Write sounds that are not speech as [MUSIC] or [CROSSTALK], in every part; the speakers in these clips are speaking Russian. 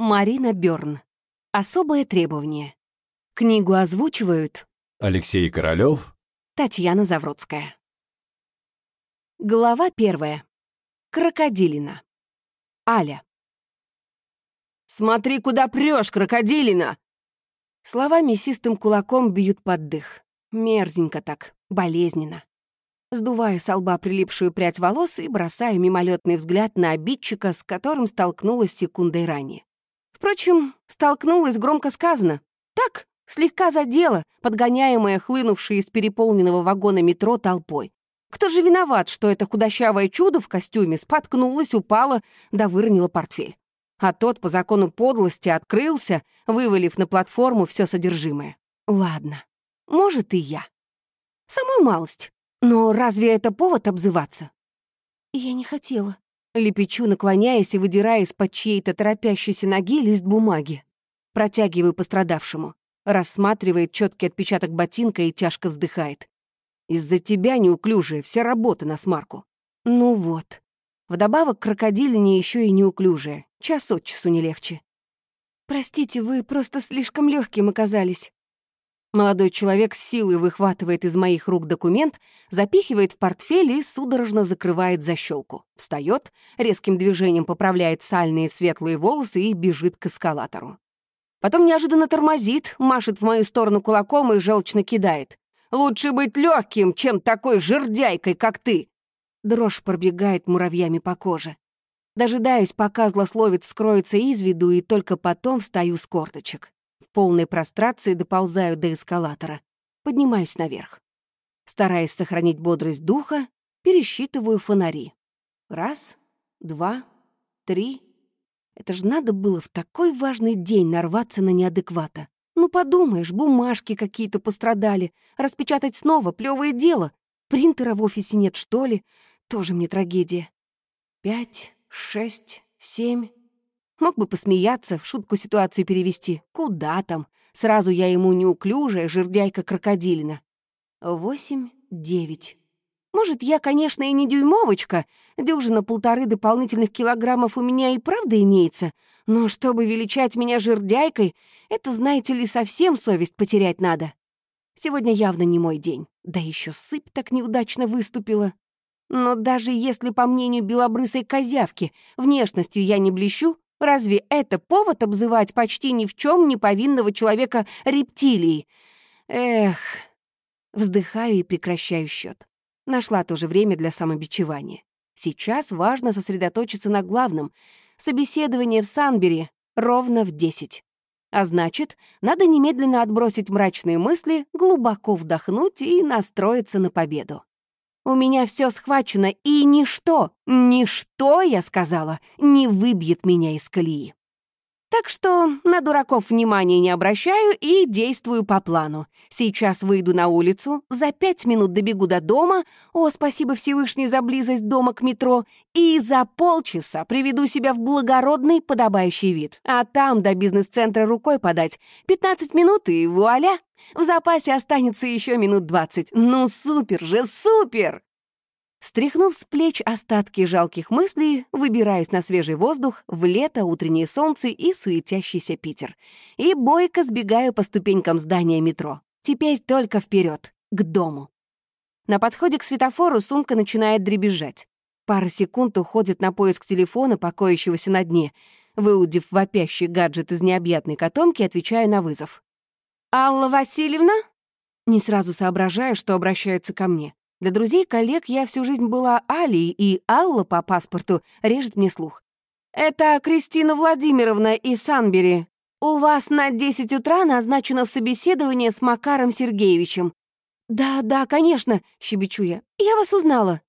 Марина Бёрн. Особое требование. Книгу озвучивают Алексей Королёв, Татьяна Завродская. Глава первая. Крокодилина. Аля. «Смотри, куда прешь, крокодилина!» Слова мясистым кулаком бьют под дых. Мерзенько так, болезненно. Сдуваю с лба прилипшую прядь волос и бросаю мимолетный взгляд на обидчика, с которым столкнулась секундой ранее. Впрочем, столкнулась громко сказано. Так, слегка задела, подгоняемая хлынувшей из переполненного вагона метро толпой. Кто же виноват, что это худощавое чудо в костюме споткнулось, упало, да выронило портфель? а тот по закону подлости открылся, вывалив на платформу все содержимое. Ладно, может и я. Самую малость. Но разве это повод обзываться? Я не хотела. Лепечу, наклоняясь и выдирая из-под чьей-то торопящейся ноги лист бумаги. Протягиваю пострадавшему. Рассматривает четкий отпечаток ботинка и тяжко вздыхает. Из-за тебя, неуклюжая, вся работа на смарку. Ну вот. Вдобавок крокодилине еще и неуклюжая. Час от часу не легче. «Простите, вы просто слишком легким оказались». Молодой человек с силой выхватывает из моих рук документ, запихивает в портфель и судорожно закрывает защелку. Встает, резким движением поправляет сальные светлые волосы и бежит к эскалатору. Потом неожиданно тормозит, машет в мою сторону кулаком и желчно кидает. «Лучше быть легким, чем такой жердяйкой, как ты!» Дрожь пробегает муравьями по коже. Дожидаюсь, пока злословец скроется из виду, и только потом встаю с корточек. В полной прострации доползаю до эскалатора. Поднимаюсь наверх. Стараясь сохранить бодрость духа, пересчитываю фонари. Раз, два, три. Это ж надо было в такой важный день нарваться на неадеквата. Ну, подумаешь, бумажки какие-то пострадали. Распечатать снова — плевое дело. Принтера в офисе нет, что ли? Тоже мне трагедия. Пять, шесть, семь. Мог бы посмеяться, в шутку ситуацию перевести. Куда там? Сразу я ему неуклюжая жердяйка крокодилина. Восемь, девять. Может, я, конечно, и не дюймовочка, дюжина полторы дополнительных килограммов у меня и правда имеется, но чтобы величать меня жердяйкой, это, знаете ли, совсем совесть потерять надо. Сегодня явно не мой день, да еще сыпь так неудачно выступила. Но даже если, по мнению белобрысой козявки, внешностью я не блещу, разве это повод обзывать почти ни в чем не повинного человека рептилией? Эх, вздыхаю и прекращаю счет. Нашла тоже время для самобичевания. Сейчас важно сосредоточиться на главном. Собеседование в Санбери ровно в десять. А значит, надо немедленно отбросить мрачные мысли, глубоко вдохнуть и настроиться на победу. У меня все схвачено, и ничто, ничто, я сказала, не выбьет меня из колеи. Так что на дураков внимания не обращаю и действую по плану. Сейчас выйду на улицу, за пять минут добегу до дома, о, спасибо Всевышний за близость дома к метро, и за полчаса приведу себя в благородный подобающий вид. А там до бизнес-центра рукой подать. 15 минут и вуаля! В запасе останется еще минут 20. Ну супер же, супер! Стряхнув с плеч остатки жалких мыслей, выбираюсь на свежий воздух, в лето, утреннее солнце и суетящийся Питер. И бойко сбегаю по ступенькам здания метро. Теперь только вперед, к дому. На подходе к светофору сумка начинает дребезжать. Пара секунд уходит на поиск телефона, покоящегося на дне. Выудив вопящий гаджет из необъятной котомки, отвечаю на вызов. «Алла Васильевна?» Не сразу соображаю, что обращаются ко мне. Для друзей коллег я всю жизнь была Алей, и Алла по паспорту режет мне слух. «Это Кристина Владимировна из Санбери. У вас на 10 утра назначено собеседование с Макаром Сергеевичем». «Да, да, конечно», — щебечу я. «Я вас узнала».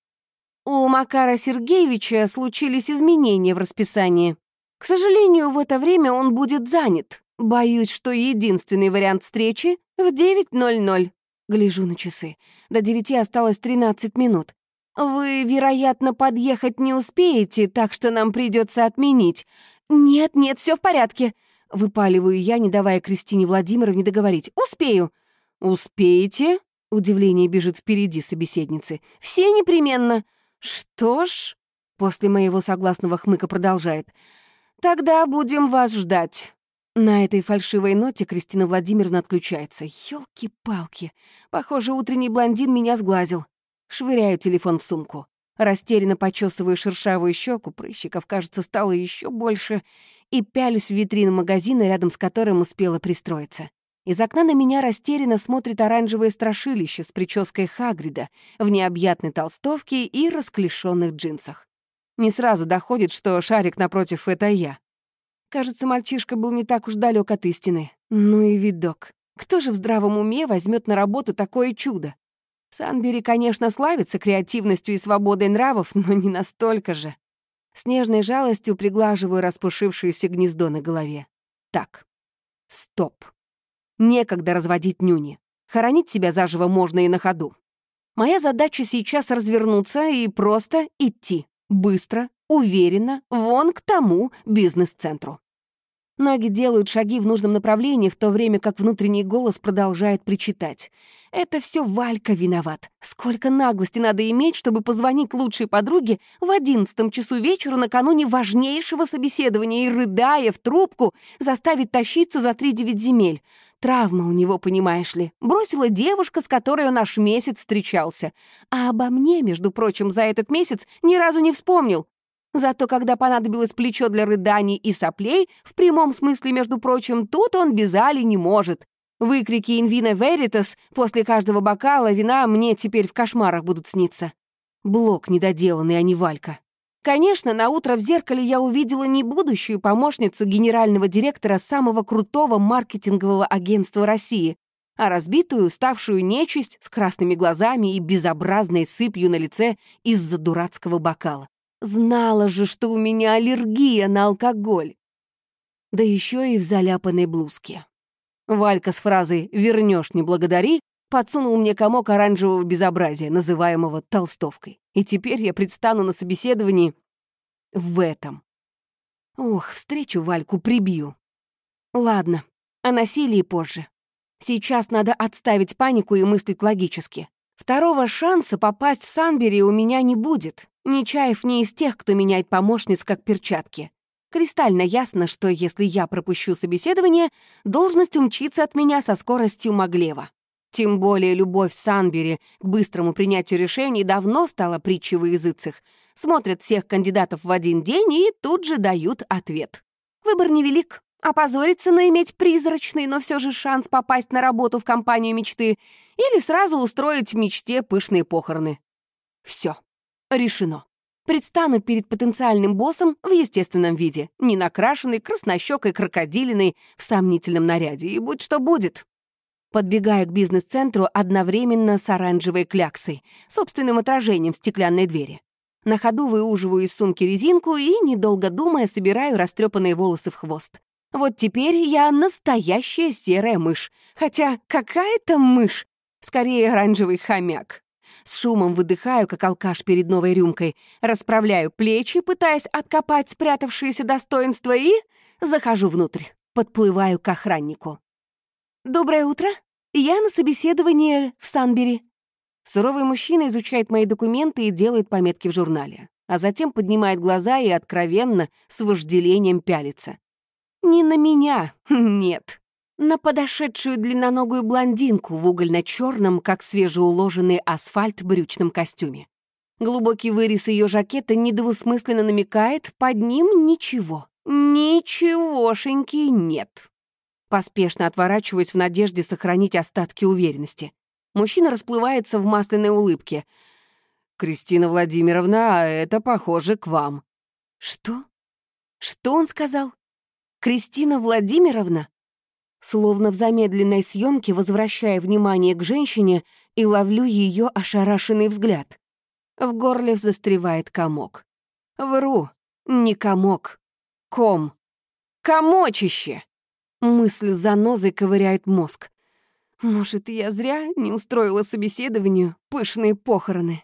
У Макара Сергеевича случились изменения в расписании. К сожалению, в это время он будет занят. Боюсь, что единственный вариант встречи — в 9.00. Гляжу на часы. До девяти осталось тринадцать минут. Вы, вероятно, подъехать не успеете, так что нам придется отменить. Нет, нет, все в порядке. Выпаливаю я, не давая Кристине Владимировне договорить. Успею. Успеете? Удивление бежит впереди собеседницы. Все непременно. Что ж, после моего согласного хмыка продолжает. Тогда будем вас ждать. На этой фальшивой ноте Кристина Владимировна отключается. Ёлки-палки. Похоже, утренний блондин меня сглазил. Швыряю телефон в сумку. Растерянно почесываю шершавую щеку, прыщиков, кажется, стало еще больше, и пялюсь в витрину магазина, рядом с которым успела пристроиться. Из окна на меня растерянно смотрит оранжевое страшилище с прической Хагрида в необъятной толстовке и расклешенных джинсах. Не сразу доходит, что шарик напротив — это я. Кажется, мальчишка был не так уж далек от истины. Ну и видок. Кто же в здравом уме возьмет на работу такое чудо? Санбери, конечно, славится креативностью и свободой нравов, но не настолько же. С нежной жалостью приглаживаю распушившееся гнездо на голове. Так, стоп. Некогда разводить нюни. Хоронить себя заживо можно и на ходу. Моя задача сейчас развернуться и просто идти. Быстро, уверенно, вон к тому бизнес-центру. Ноги делают шаги в нужном направлении, в то время как внутренний голос продолжает причитать. «Это все Валька виноват. Сколько наглости надо иметь, чтобы позвонить лучшей подруге в одиннадцатом часу вечера накануне важнейшего собеседования и, рыдая в трубку, заставить тащиться за три девять земель. Травма у него, понимаешь ли. Бросила девушка, с которой он аж месяц встречался. А обо мне, между прочим, за этот месяц ни разу не вспомнил. Зато когда понадобилось плечо для рыданий и соплей, в прямом смысле, между прочим, тут он без Али не может. Выкрики «Инвина Веритас» после каждого бокала вина мне теперь в кошмарах будут сниться. Блок недоделанный, а не Валька. Конечно, на утро в зеркале я увидела не будущую помощницу генерального директора самого крутого маркетингового агентства России, а разбитую, ставшую нечисть с красными глазами и безобразной сыпью на лице из-за дурацкого бокала. Знала же, что у меня аллергия на алкоголь. Да еще и в заляпанной блузке. Валька с фразой «вернешь, не благодари» подсунул мне комок оранжевого безобразия, называемого толстовкой. И теперь я предстану на собеседовании в этом. Ох, встречу Вальку прибью. Ладно, о насилии позже. Сейчас надо отставить панику и мыслить логически. Второго шанса попасть в Санбери у меня не будет. Нечаев не из тех, кто меняет помощниц как перчатки. Кристально ясно, что если я пропущу собеседование, должность умчится от меня со скоростью Маглева. Тем более любовь Санбери к быстрому принятию решений давно стала притчей во языцах. Смотрят всех кандидатов в один день и тут же дают ответ. Выбор невелик. Опозориться, но иметь призрачный, но все же шанс попасть на работу в компанию мечты или сразу устроить в мечте пышные похороны. Все. Решено. Предстану перед потенциальным боссом в естественном виде, не накрашенной, краснощекой, крокодилиной, в сомнительном наряде, и будь что будет. Подбегая к бизнес-центру одновременно с оранжевой кляксой, собственным отражением в стеклянной двери. На ходу выуживаю из сумки резинку и, недолго думая, собираю растрепанные волосы в хвост. Вот теперь я настоящая серая мышь. Хотя какая-то мышь? Скорее, оранжевый хомяк. С шумом выдыхаю, как алкаш перед новой рюмкой, расправляю плечи, пытаясь откопать спрятавшееся достоинство, и захожу внутрь, подплываю к охраннику. «Доброе утро. Я на собеседовании в Санбери». Суровый мужчина изучает мои документы и делает пометки в журнале, а затем поднимает глаза и откровенно, с вожделением пялится. «Не на меня, [LAUGHS] нет на подошедшую длинноногую блондинку в угольно-черном, как свежеуложенный асфальт, брючном костюме. Глубокий вырез ее жакета недвусмысленно намекает, под ним ничего, ничегошеньки нет. Поспешно отворачиваюсь в надежде сохранить остатки уверенности. Мужчина расплывается в масляной улыбке. «Кристина Владимировна, а это похоже к вам». «Что? Что он сказал? Кристина Владимировна?» Словно в замедленной съемке возвращая внимание к женщине и ловлю ее ошарашенный взгляд. В горле застревает комок. Вру, не комок. Ком. Комочище! Мысль за занозой ковыряет мозг. Может, я зря не устроила собеседованию пышные похороны.